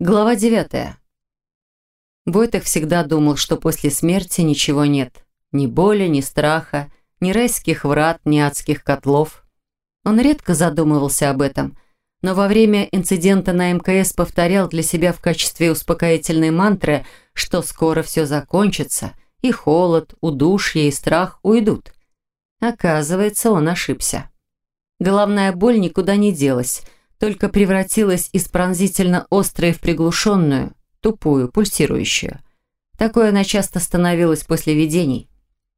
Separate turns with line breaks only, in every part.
Глава девятая. Войтых всегда думал, что после смерти ничего нет. Ни боли, ни страха, ни райских врат, ни адских котлов. Он редко задумывался об этом, но во время инцидента на МКС повторял для себя в качестве успокоительной мантры, что скоро все закончится, и холод, удушье и страх уйдут. Оказывается, он ошибся. Головная боль никуда не делась – только превратилась из пронзительно острой в приглушенную, тупую, пульсирующую. Такое она часто становилась после видений.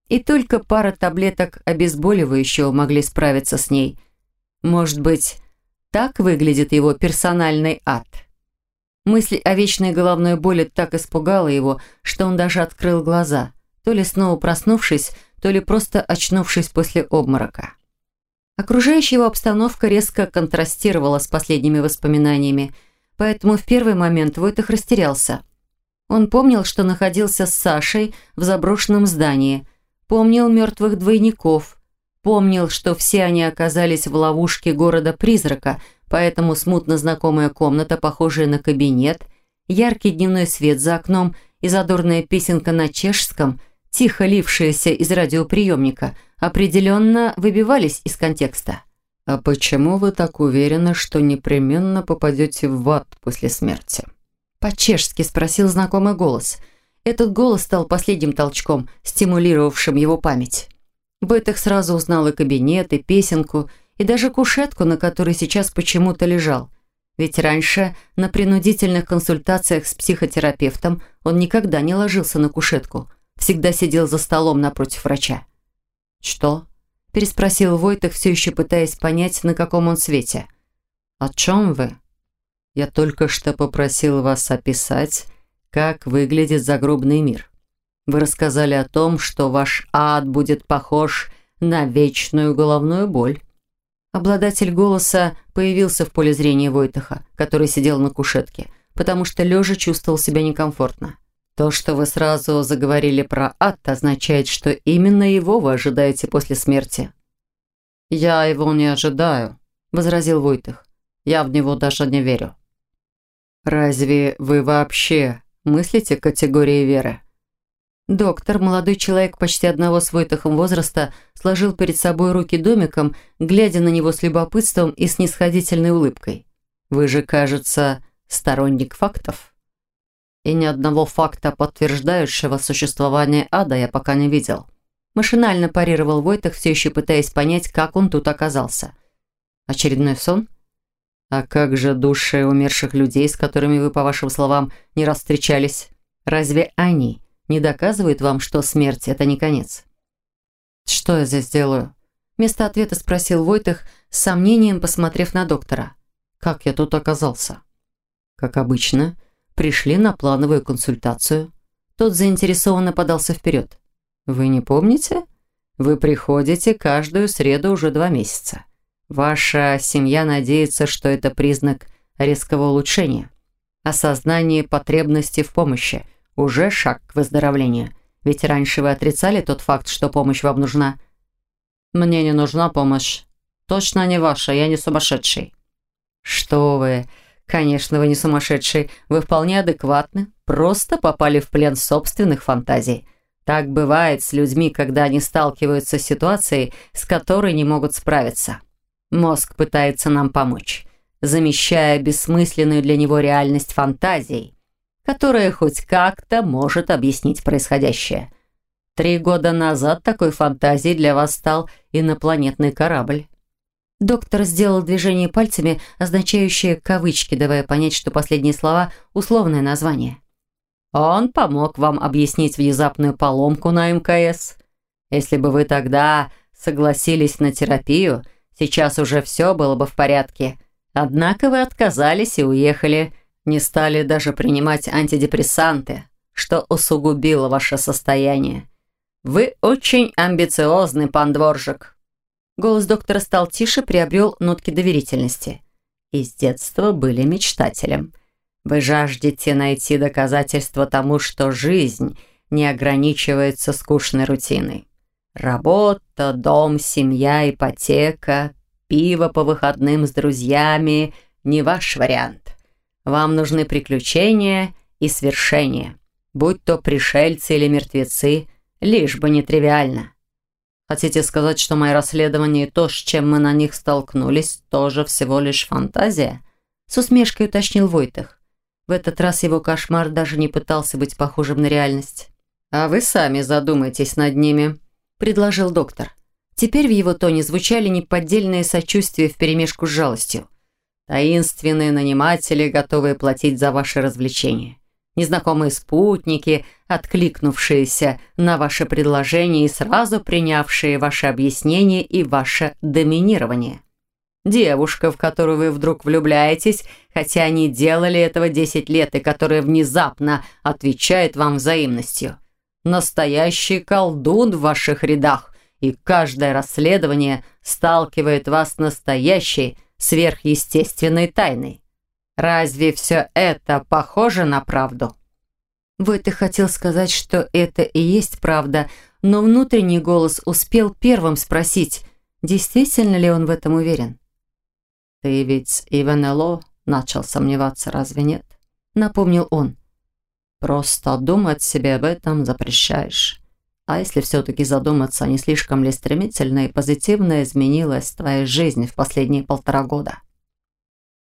И только пара таблеток обезболивающего могли справиться с ней. Может быть, так выглядит его персональный ад. Мысль о вечной головной боли так испугала его, что он даже открыл глаза, то ли снова проснувшись, то ли просто очнувшись после обморока. Окружающая его обстановка резко контрастировала с последними воспоминаниями, поэтому в первый момент Войтых растерялся. Он помнил, что находился с Сашей в заброшенном здании, помнил мертвых двойников, помнил, что все они оказались в ловушке города-призрака, поэтому смутно знакомая комната, похожая на кабинет, яркий дневной свет за окном и задорная песенка на чешском, тихо лившаяся из радиоприемника – определенно выбивались из контекста.
«А почему вы так уверены, что непременно попадете в ад после смерти?»
По-чешски спросил знакомый голос. Этот голос стал последним толчком, стимулировавшим его память. Бетах сразу узнал и кабинет, и песенку, и даже кушетку, на которой сейчас почему-то лежал. Ведь раньше на принудительных консультациях с психотерапевтом он никогда не ложился на кушетку, всегда сидел за столом напротив врача.
«Что?»
– переспросил Войтых, все еще пытаясь понять, на каком он свете.
«О чем вы?» «Я только что попросил вас описать, как выглядит загробный мир. Вы рассказали о том, что ваш ад будет похож на вечную головную боль».
Обладатель голоса появился в поле зрения Войтаха, который сидел на кушетке, потому что лежа чувствовал себя некомфортно.
То, что вы сразу заговорили про ад, означает, что именно его вы ожидаете после смерти.
«Я его не ожидаю», — возразил Войтых. «Я в него даже не верю».
«Разве вы вообще мыслите категории веры?»
Доктор, молодой человек почти одного с Войтахом возраста, сложил перед собой руки домиком, глядя на него с любопытством и снисходительной улыбкой.
«Вы же, кажется, сторонник фактов?» И ни одного факта, подтверждающего существование ада, я пока не видел.
Машинально парировал Войтах, все еще пытаясь понять, как он тут оказался. Очередной сон?
А как же души умерших людей, с которыми вы, по вашим словам, не раз встречались? Разве они не доказывают вам, что смерть – это не конец?
Что я здесь делаю? Вместо ответа спросил Войтах, с сомнением посмотрев на доктора.
Как я тут оказался? Как обычно – пришли на плановую консультацию. Тот заинтересованно подался вперед. «Вы не помните? Вы приходите каждую среду уже два месяца. Ваша семья надеется, что это признак резкого улучшения. Осознание потребности в помощи – уже шаг к выздоровлению. Ведь раньше вы отрицали тот факт, что помощь вам нужна.
Мне не нужна помощь. Точно не ваша, я не сумасшедший.
Что вы... Конечно, вы не сумасшедший, вы вполне адекватны, просто попали в плен собственных фантазий. Так бывает с людьми, когда они сталкиваются с ситуацией, с которой не могут справиться. Мозг пытается нам помочь, замещая бессмысленную для него реальность фантазией, которая хоть как-то может объяснить происходящее. Три года назад такой фантазией для вас стал инопланетный корабль.
Доктор сделал движение пальцами, означающее кавычки, давая понять, что последние слова – условное название.
«Он помог вам объяснить внезапную поломку на МКС. Если бы вы тогда согласились на терапию, сейчас уже все было бы в порядке. Однако вы отказались и уехали, не стали даже принимать антидепрессанты, что усугубило ваше состояние. Вы очень амбициозный, пан Дворжик».
Голос доктора стал тише, приобрел нотки доверительности.
«И с детства были мечтателем. Вы жаждете найти доказательства тому, что жизнь не ограничивается скучной рутиной. Работа, дом, семья, ипотека, пиво по выходным с друзьями – не ваш вариант.
Вам нужны приключения и свершения, будь то пришельцы или мертвецы, лишь бы не тривиально. Хотите сказать, что мои расследования и то, с чем мы на них столкнулись, тоже всего лишь фантазия?» С усмешкой уточнил Войтах. В этот раз его кошмар даже не пытался быть похожим на реальность. «А вы сами задумайтесь над ними», – предложил доктор. Теперь в его тоне звучали неподдельные сочувствия вперемешку с жалостью. Таинственные наниматели, готовые платить за ваши развлечения. Незнакомые спутники, откликнувшиеся на ваше предложение и сразу принявшие ваше объяснение и ваше доминирование. Девушка, в которую вы вдруг влюбляетесь, хотя они делали этого 10 лет и которая внезапно отвечает вам взаимностью. Настоящий колдун в ваших рядах, и каждое расследование сталкивает вас с настоящей, сверхъестественной тайной. Разве все это похоже на правду?
Войта хотел сказать, что это и есть правда, но внутренний голос успел первым спросить, действительно ли он в этом уверен.
«Ты ведь и в НЛО начал сомневаться, разве нет?» Напомнил он. «Просто думать себе об этом запрещаешь. А если все-таки задуматься, не слишком ли стремительно и позитивно изменилась твоя жизнь в последние полтора года?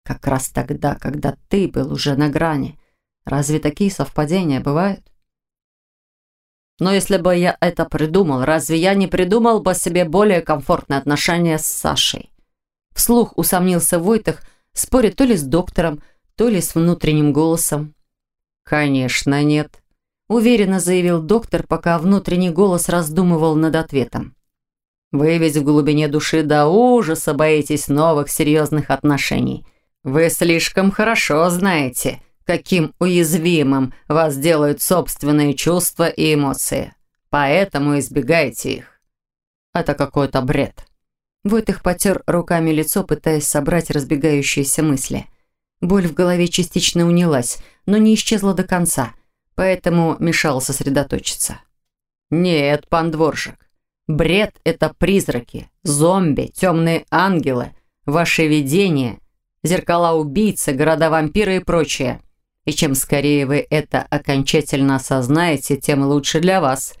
Как раз тогда, когда ты был уже на грани. Разве такие совпадения бывают? Но если бы я это придумал, разве я не придумал бы себе более комфортные отношения с Сашей? Вслух усомнился Войтах, споря то ли с доктором, то ли с внутренним голосом. «Конечно нет», уверенно заявил доктор, пока внутренний голос раздумывал над ответом. «Вы ведь в глубине души до ужаса боитесь новых серьезных отношений. Вы слишком хорошо знаете, каким уязвимым вас делают собственные чувства и эмоции. Поэтому избегайте их. Это какой-то бред».
Войтых потер руками лицо, пытаясь собрать разбегающиеся мысли. Боль в голове частично унялась, но не исчезла до конца – поэтому мешал сосредоточиться.
«Нет, пан Дворжик, бред — это призраки, зомби, темные ангелы, ваши видения, зеркала убийцы, города-вампиры и прочее. И чем скорее вы это окончательно осознаете, тем лучше для вас.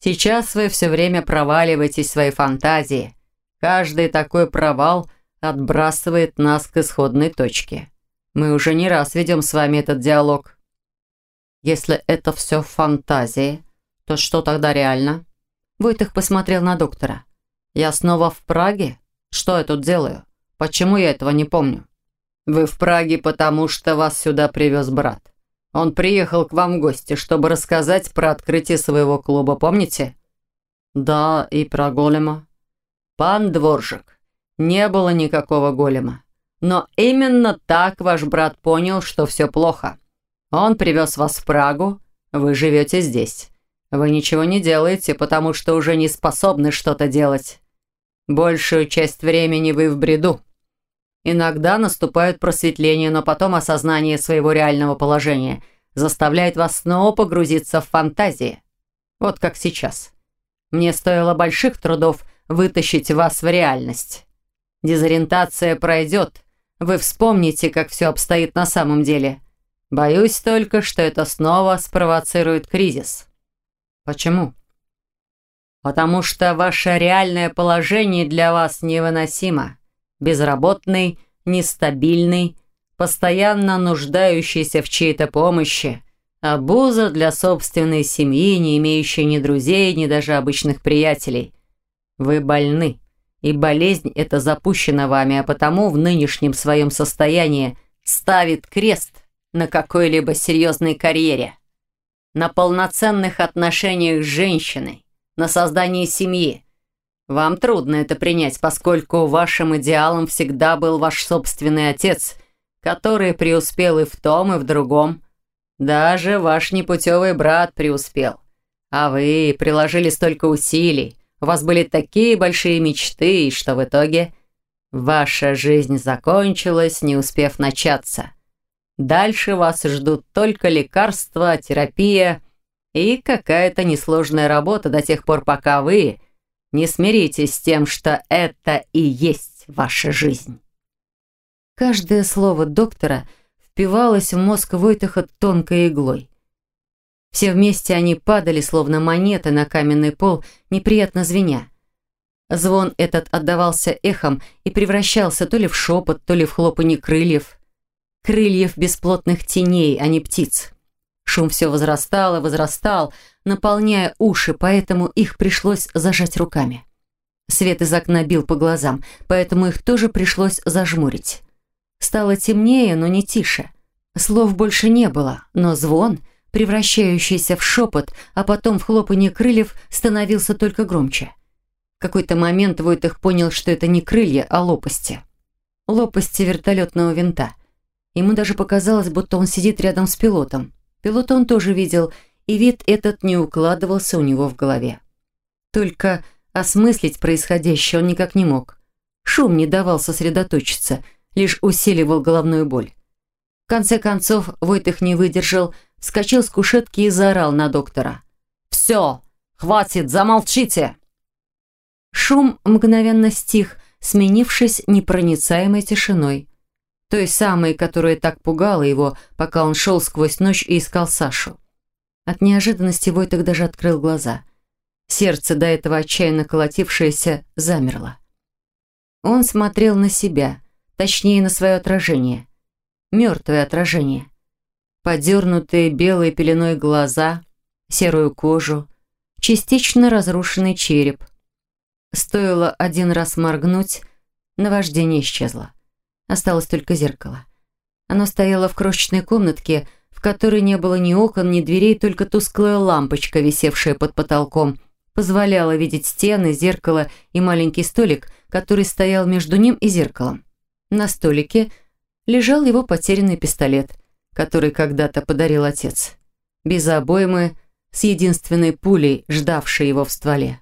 Сейчас вы все время проваливаетесь в свои фантазии. Каждый такой провал отбрасывает нас к исходной точке. Мы уже не раз ведем с вами этот диалог». Если это все фантазии, то что тогда реально? Войтых посмотрел на доктора. Я снова в Праге? Что я тут делаю? Почему я этого не помню? Вы в Праге, потому что вас сюда привез брат. Он приехал к вам в гости, чтобы рассказать про открытие своего клуба, помните? Да, и про голема. Пан Дворжик, не было никакого голема. Но именно так ваш брат понял, что все плохо. Он привез вас в Прагу, вы живете здесь. Вы ничего не делаете, потому что уже не способны что-то делать. Большую часть времени вы в бреду. Иногда наступает просветление, но потом осознание своего реального положения заставляет вас снова погрузиться в фантазии. Вот как сейчас. Мне стоило больших трудов вытащить вас в реальность. Дезориентация пройдет. Вы вспомните, как все обстоит на самом деле – Боюсь только, что это снова спровоцирует кризис. Почему? Потому что ваше реальное положение для вас невыносимо. Безработный, нестабильный, постоянно нуждающийся в чьей-то помощи, обуза для собственной семьи, не имеющей ни друзей, ни даже обычных приятелей. Вы больны, и болезнь эта запущена вами, а потому в нынешнем своем состоянии ставит крест – на какой-либо серьезной карьере, на полноценных отношениях с женщиной, на создании семьи. Вам трудно это принять, поскольку вашим идеалом всегда был ваш собственный отец, который преуспел и в том, и в другом. Даже ваш непутевый брат преуспел. А вы приложили столько усилий, у вас были такие большие мечты, что в итоге ваша жизнь закончилась, не успев начаться. Дальше вас ждут только лекарства, терапия и какая-то несложная работа до тех пор, пока вы не смиритесь с тем, что это и есть ваша жизнь.
Каждое слово доктора
впивалась в мозг Войтаха тонкой иглой. Все вместе они падали, словно монеты на каменный пол, неприятно звеня. Звон этот отдавался эхом и превращался то ли в шепот, то ли в хлопанье крыльев. Крыльев бесплотных теней, а не птиц. Шум все возрастал и возрастал, наполняя уши, поэтому их пришлось зажать руками. Свет из окна бил по глазам, поэтому их тоже пришлось зажмурить. Стало темнее, но не тише. Слов больше не было, но звон, превращающийся в шепот, а потом в хлопанье крыльев, становился только громче. В какой-то момент Войтых понял, что это не крылья, а лопасти. Лопасти вертолетного винта. Ему даже показалось, будто он сидит рядом с пилотом. Пилота он тоже видел, и вид этот не укладывался у него в голове. Только осмыслить происходящее он никак не мог. Шум не давал сосредоточиться, лишь усиливал головную боль. В конце концов, Войтых не выдержал, вскочил с кушетки и заорал на доктора. «Все! Хватит! Замолчите!» Шум мгновенно стих, сменившись непроницаемой тишиной. Той самой, которая так пугала его, пока он шел сквозь ночь и искал Сашу. От неожиданности Войтых даже открыл глаза. Сердце, до этого отчаянно колотившееся, замерло. Он смотрел на себя, точнее на свое отражение. Мертвое отражение. Подернутые белой пеленой глаза, серую кожу, частично разрушенный череп – Стоило один раз моргнуть, наваждение исчезло. Осталось только зеркало. Оно стояло в крошечной комнатке, в которой не было ни окон, ни дверей, только тусклая лампочка, висевшая под потолком, позволяла видеть стены, зеркало и маленький столик, который стоял между ним и зеркалом. На столике лежал его потерянный пистолет, который когда-то подарил отец. Без обоймы, с единственной пулей, ждавшей его в стволе.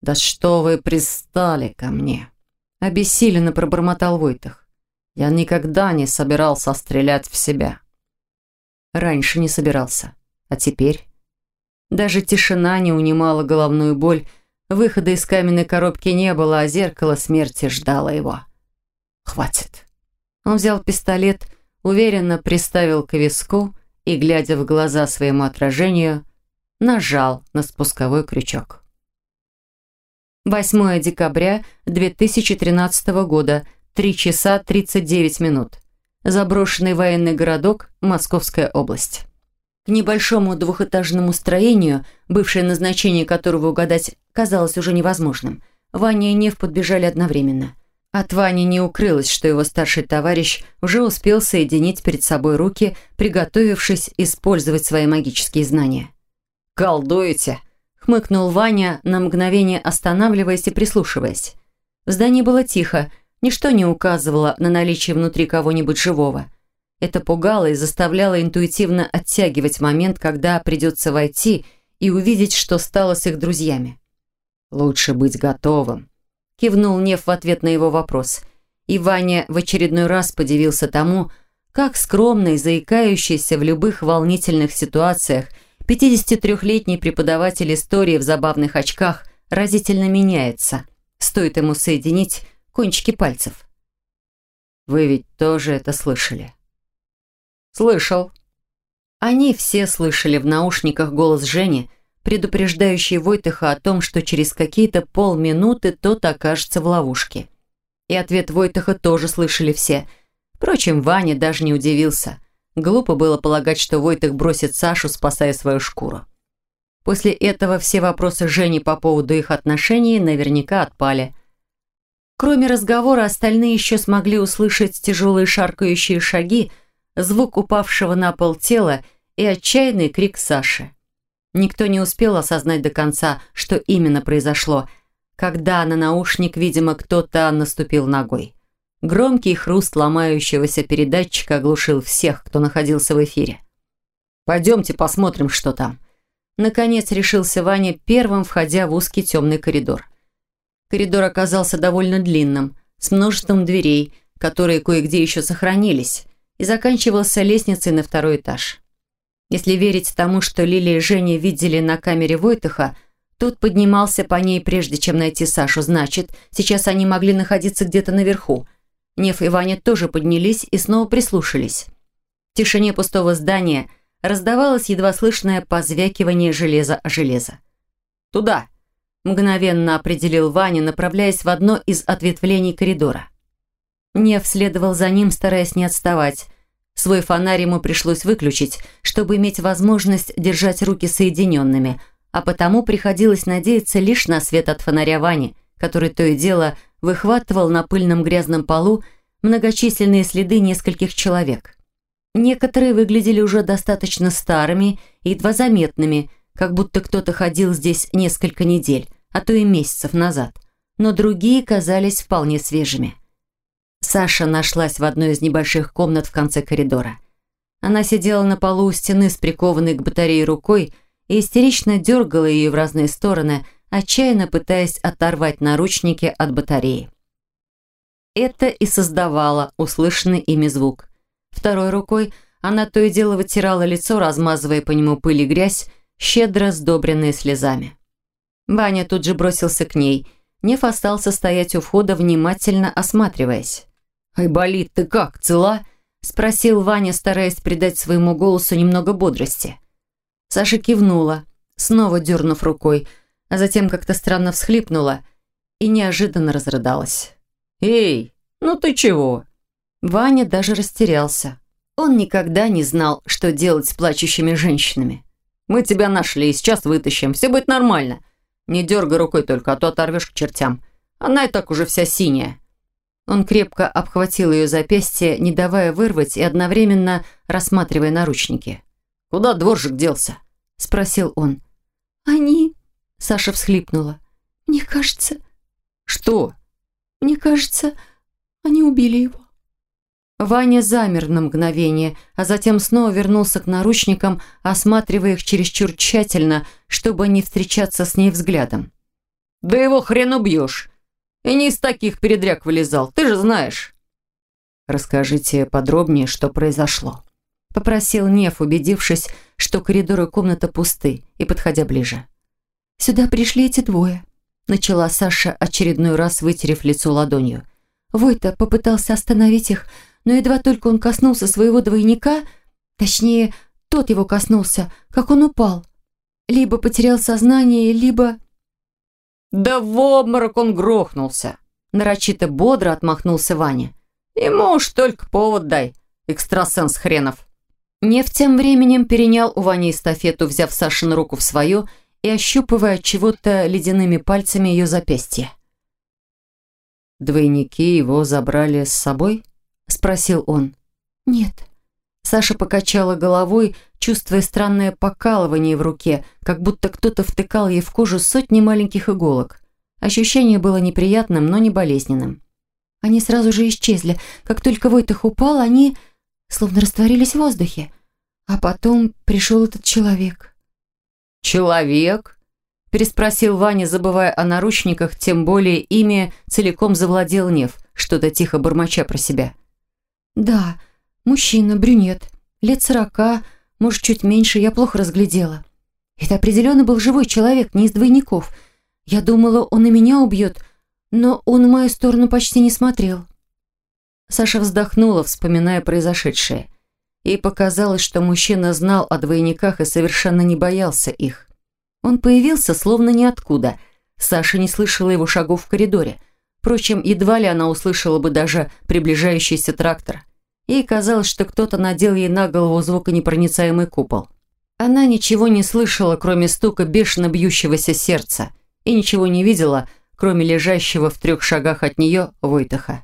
«Да что вы пристали ко мне?» Обессиленно пробормотал Войтах. «Я никогда не собирался стрелять в себя». Раньше не собирался. А теперь? Даже тишина не унимала головную боль, выхода из каменной коробки не было, а зеркало смерти ждало его. «Хватит». Он взял пистолет, уверенно приставил к виску и, глядя в глаза своему отражению, нажал на спусковой крючок. 8 декабря 2013 года, 3 часа 39 минут. Заброшенный военный городок, Московская область. К небольшому двухэтажному строению, бывшее назначение которого угадать казалось уже невозможным, Ваня и Нев подбежали одновременно. От Вани не укрылось, что его старший товарищ уже успел соединить перед собой руки, приготовившись использовать свои магические знания. «Колдуете?» Хмыкнул Ваня, на мгновение останавливаясь и прислушиваясь. В здании было тихо, ничто не указывало на наличие внутри кого-нибудь живого. Это пугало и заставляло интуитивно оттягивать момент, когда придется войти и увидеть, что стало с их друзьями. «Лучше быть готовым», – кивнул Нев в ответ на его вопрос. И Ваня в очередной раз подивился тому, как скромный, заикающийся в любых волнительных ситуациях – 53-летний преподаватель истории в забавных очках разительно меняется. Стоит ему соединить кончики пальцев. Вы ведь тоже это слышали? Слышал. Они все слышали в наушниках голос Жени, предупреждающий Войтыха о том, что через какие-то полминуты тот окажется в ловушке. И ответ Войтыха тоже слышали все. Впрочем, Ваня даже не удивился – Глупо было полагать, что Войтых бросит Сашу, спасая свою шкуру. После этого все вопросы Жени по поводу их отношений наверняка отпали. Кроме разговора, остальные еще смогли услышать тяжелые шаркающие шаги, звук упавшего на пол тела и отчаянный крик Саши. Никто не успел осознать до конца, что именно произошло, когда на наушник, видимо, кто-то наступил ногой. Громкий хруст ломающегося передатчика оглушил всех, кто находился в эфире. «Пойдемте посмотрим, что там». Наконец решился Ваня, первым входя в узкий темный коридор. Коридор оказался довольно длинным, с множеством дверей, которые кое-где еще сохранились, и заканчивался лестницей на второй этаж. Если верить тому, что Лилия и Женя видели на камере Войтыха, тот поднимался по ней, прежде чем найти Сашу, значит, сейчас они могли находиться где-то наверху – Нев и Ваня тоже поднялись и снова прислушались. В тишине пустого здания раздавалось едва слышное позвякивание железа о железо. «Туда!» – мгновенно определил Ваня, направляясь в одно из ответвлений коридора. Нев следовал за ним, стараясь не отставать. Свой фонарь ему пришлось выключить, чтобы иметь возможность держать руки соединенными, а потому приходилось надеяться лишь на свет от фонаря Вани, который то и дело выхватывал на пыльном грязном полу многочисленные следы нескольких человек. Некоторые выглядели уже достаточно старыми и едва заметными, как будто кто-то ходил здесь несколько недель, а то и месяцев назад, но другие казались вполне свежими. Саша нашлась в одной из небольших комнат в конце коридора. Она сидела на полу у стены с прикованной к батарее рукой и истерично дергала ее в разные стороны, отчаянно пытаясь оторвать наручники от батареи. Это и создавало услышанный ими звук. Второй рукой она то и дело вытирала лицо, размазывая по нему пыль и грязь, щедро сдобренные слезами. Ваня тут же бросился к ней. Неф остался стоять у входа, внимательно осматриваясь. «Айболит, ты как, цела?» – спросил Ваня, стараясь придать своему голосу немного бодрости. Саша кивнула, снова дернув рукой, а затем как-то странно всхлипнула и неожиданно разрыдалась. «Эй, ну ты чего?» Ваня даже растерялся. Он никогда не знал, что делать с плачущими женщинами. «Мы тебя нашли, сейчас вытащим, все будет нормально. Не дергай рукой только, а то оторвешь к чертям. Она и так уже вся синяя». Он крепко обхватил ее запястье, не давая вырвать и одновременно рассматривая наручники. «Куда дворжик делся?» – спросил он.
«Они...» – Саша всхлипнула. «Мне кажется...»
«Что?»
«Мне кажется, они убили его».
Ваня замер на мгновение, а затем снова вернулся к наручникам, осматривая их чересчур тщательно, чтобы не встречаться с ней взглядом. «Да его хрен убьешь!» И не из таких передряг вылезал, ты же знаешь. Расскажите подробнее, что произошло. Попросил Нев, убедившись, что коридор и комната пусты, и подходя ближе.
«Сюда пришли эти двое», — начала Саша, очередной раз вытерев лицо ладонью. Войта попытался остановить их, но едва только он коснулся своего двойника, точнее, тот его коснулся, как он упал. Либо потерял сознание, либо...
«Да в обморок он грохнулся!» Нарочито бодро отмахнулся Ваня. «Ему уж только повод дай, экстрасенс хренов!» Нев тем временем перенял у Вани эстафету, взяв Сашину руку в свою и ощупывая чего-то ледяными пальцами ее запястье. «Двойники его забрали с собой?» – спросил он.
«Нет».
Саша покачала головой, чувствуя странное покалывание в руке, как будто кто-то втыкал ей в кожу сотни маленьких иголок. Ощущение было неприятным, но не болезненным.
Они сразу же исчезли. Как только Войтах упал, они словно растворились в воздухе. А потом пришел этот человек.
«Человек?» – переспросил Ваня, забывая о наручниках, тем более ими целиком завладел Нев, что-то тихо бормоча про себя.
«Да, мужчина, брюнет, лет сорока, может, чуть меньше, я плохо разглядела. Это определенно был живой человек, не из двойников. Я думала, он и меня убьет, но он в мою сторону почти не смотрел.
Саша вздохнула, вспоминая произошедшее. Ей показалось, что мужчина знал о двойниках и совершенно не боялся их. Он появился словно ниоткуда. Саша не слышала его шагов в коридоре. Впрочем, едва ли она услышала бы даже приближающийся трактор. Ей казалось, что кто-то надел ей на голову звуконепроницаемый купол. Она ничего не слышала, кроме стука бешено бьющегося сердца, и ничего не видела, кроме лежащего в трех шагах от нее Войтаха.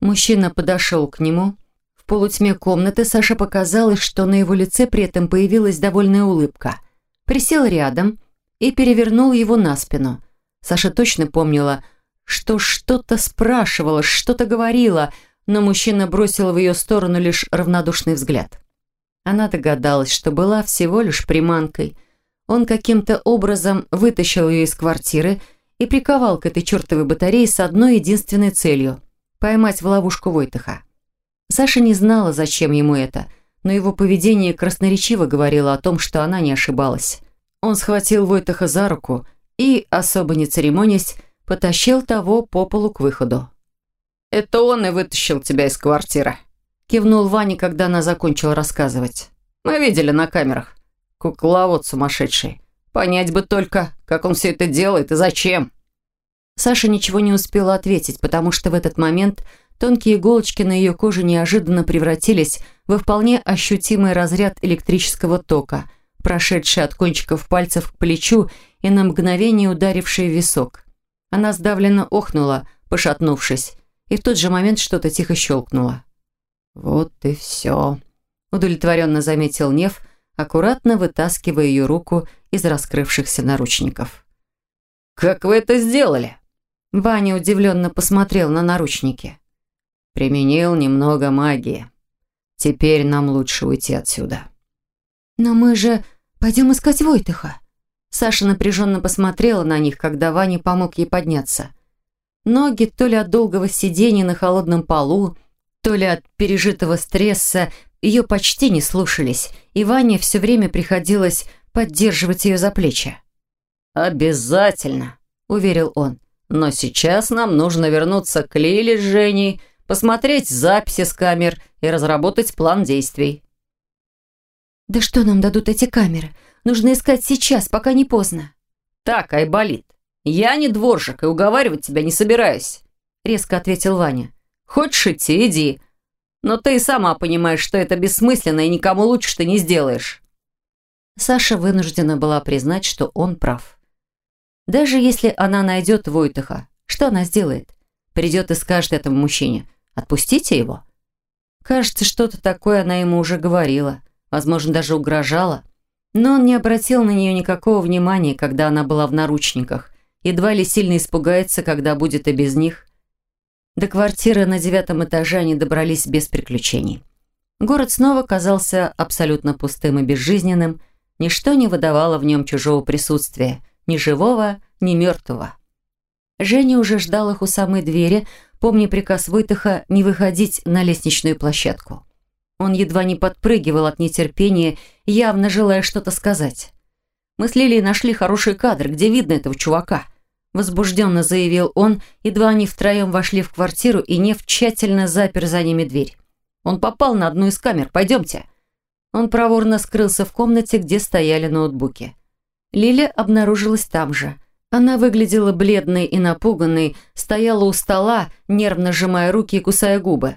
Мужчина подошел к нему. В полутьме комнаты Саша показалось, что на его лице при этом появилась довольная улыбка. Присел рядом и перевернул его на спину. Саша точно помнила, что что-то спрашивала, что-то говорила – но мужчина бросил в ее сторону лишь равнодушный взгляд. Она догадалась, что была всего лишь приманкой. Он каким-то образом вытащил ее из квартиры и приковал к этой чертовой батарее с одной единственной целью – поймать в ловушку Войтаха. Саша не знала, зачем ему это, но его поведение красноречиво говорило о том, что она не ошибалась. Он схватил Войтаха за руку и, особо не церемонясь, потащил того по полу к выходу.
«Это он и вытащил тебя из квартиры», – кивнул Ваня, когда она закончила рассказывать. «Мы видели на камерах. Кукловод сумасшедший. Понять бы только, как он все это делает и зачем».
Саша ничего не успела ответить, потому что в этот момент тонкие иголочки на ее коже неожиданно превратились во вполне ощутимый разряд электрического тока, прошедший от кончиков пальцев к плечу и на мгновение ударивший в висок. Она сдавленно охнула, пошатнувшись, и в тот же момент что-то тихо щелкнуло. «Вот и все», – удовлетворенно заметил Нев, аккуратно вытаскивая ее руку из раскрывшихся наручников.
«Как вы это сделали?»
Ваня удивленно посмотрел на наручники.
«Применил немного магии. Теперь нам лучше уйти отсюда».
«Но мы же пойдем искать Войтыха».
Саша напряженно посмотрела на них, когда Ваня помог ей подняться. Ноги то ли от долгого сидения на холодном полу, то ли от пережитого стресса ее почти не слушались, и Ване все время приходилось поддерживать ее за плечи.
«Обязательно», — уверил он. «Но сейчас нам нужно вернуться к Лиле с Женей, посмотреть записи с камер и разработать план действий».
«Да что нам дадут эти камеры? Нужно искать сейчас, пока не поздно».
«Так, Айболит, я не дворжик и уговаривать тебя не собираюсь», — резко ответил Ваня. «Хочешь идти, иди. Но ты и сама понимаешь, что это бессмысленно и никому лучше ты не сделаешь».
Саша вынуждена была признать, что он прав. Даже если она найдет Войтыха, что она сделает? Придет и скажет этому мужчине «Отпустите его». Кажется, что-то такое она ему уже говорила, возможно, даже угрожала. Но он не обратил на нее никакого внимания, когда она была в наручниках. Едва ли сильно испугается, когда будет и без них. До квартиры на девятом этаже они добрались без приключений. Город снова казался абсолютно пустым и безжизненным. Ничто не выдавало в нем чужого присутствия – ни живого, ни мертвого. Женя уже ждал их у самой двери, помня приказ Войтыха не выходить на лестничную площадку. Он едва не подпрыгивал от нетерпения, явно желая что-то сказать. «Мы с Лилией нашли хороший кадр, где видно этого чувака», возбужденно заявил он, едва они втроем вошли в квартиру, и Нев тщательно запер за ними дверь. «Он попал на одну из камер, пойдемте». Он проворно скрылся в комнате, где стояли ноутбуки. Лиля обнаружилась там же. Она выглядела бледной и напуганной, стояла у стола, нервно сжимая руки и кусая губы.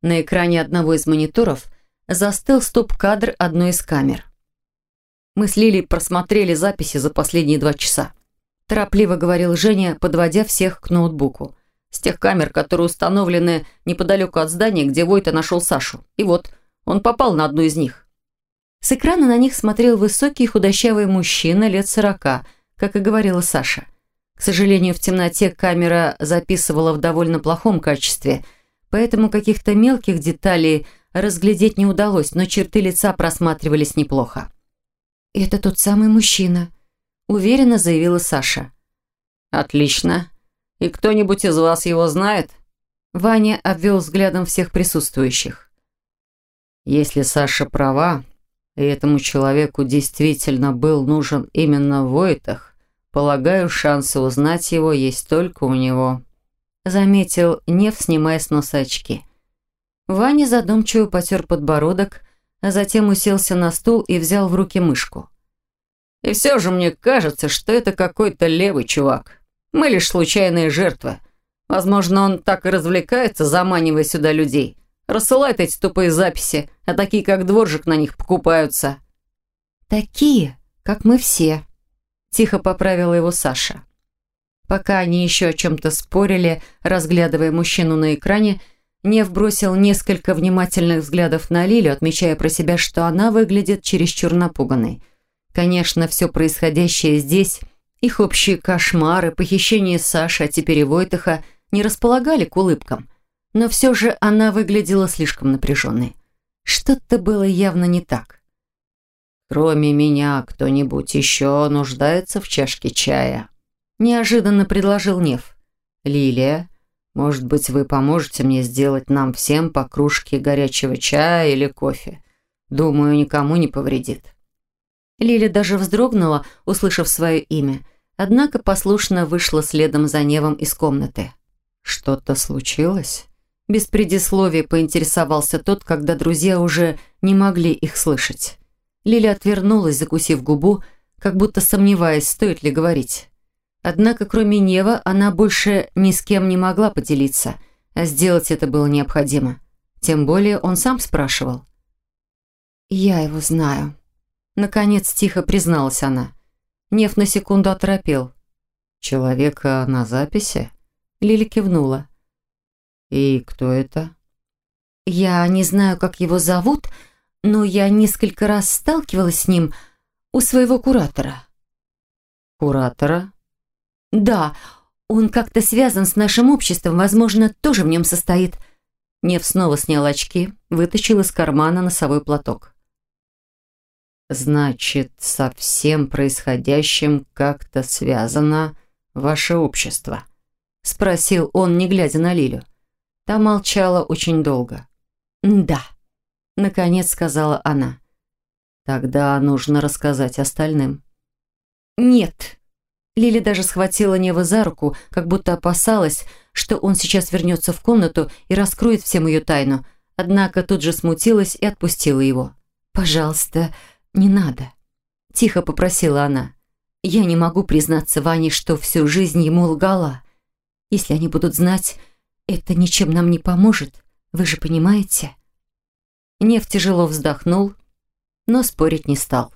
На экране одного из мониторов застыл стоп-кадр одной из камер. Мы с Лилей просмотрели записи за последние два часа. Торопливо говорил Женя, подводя всех к ноутбуку. С тех камер, которые установлены неподалеку от здания, где Войта нашел Сашу. И вот, он попал на одну из них. С экрана на них смотрел высокий худощавый мужчина лет сорока, как и говорила Саша. К сожалению, в темноте камера записывала в довольно плохом качестве, поэтому каких-то мелких деталей разглядеть не удалось, но черты лица просматривались неплохо.
«Это тот самый мужчина», — уверенно заявила Саша.
«Отлично. И кто-нибудь из вас его знает?»
Ваня обвел взглядом всех присутствующих.
«Если Саша права, и этому человеку действительно был нужен именно Войтах, полагаю, шансы узнать его есть только у него», заметил Нев, снимая с носа очки. Ваня задумчиво потер подбородок, а затем уселся на стул и взял в руки мышку. «И все же мне кажется, что это какой-то левый чувак. Мы лишь случайные жертвы. Возможно, он так и развлекается, заманивая сюда людей. Рассылает эти тупые записи, а такие, как дворжик, на них покупаются».
«Такие, как мы все», – тихо поправила его Саша. Пока они еще о чем-то спорили, разглядывая мужчину на экране, Нев бросил несколько внимательных взглядов на Лилю, отмечая про себя, что она выглядит чересчур напуганной. Конечно, все происходящее здесь, их общие кошмары, похищение Саши, а теперь и Войтыха, не располагали к улыбкам – но все же она выглядела слишком напряженной. Что-то было явно не так.
«Кроме меня кто-нибудь еще нуждается в чашке чая?»
Неожиданно предложил Нев.
«Лилия, может быть, вы поможете мне сделать нам всем по кружке горячего чая или кофе? Думаю, никому не повредит».
Лиля даже вздрогнула, услышав свое имя, однако послушно вышла следом за Невом из комнаты.
«Что-то случилось?» Без предисловия поинтересовался тот, когда друзья уже не могли их слышать. Лиля отвернулась, закусив губу, как будто сомневаясь, стоит ли говорить. Однако, кроме Нева, она больше ни с кем не могла поделиться, а сделать это было необходимо. Тем более он сам спрашивал.
«Я его знаю», — наконец тихо призналась она.
Нев на секунду оторопел. «Человека на записи?» Лили кивнула. «И кто это?»
«Я не знаю, как его зовут, но я несколько раз сталкивалась с ним у своего куратора».
«Куратора?»
«Да, он как-то связан с нашим обществом, возможно, тоже в нем состоит».
Нев снова снял очки, вытащил из кармана носовой платок. «Значит, со всем происходящим как-то связано ваше общество?» Спросил он, не глядя на Лилю. Та молчала очень долго.
«Да», —
наконец сказала она. «Тогда нужно рассказать остальным».
«Нет».
Лили даже схватила Нева за руку, как будто опасалась, что он сейчас вернется в комнату и раскроет всем ее тайну, однако тут же смутилась и отпустила его.
«Пожалуйста, не надо», — тихо попросила она. «Я не могу признаться Ване, что всю жизнь ему лгала. Если они будут знать, это ничем нам не поможет, вы же понимаете?»
Нев тяжело вздохнул, но спорить не стал.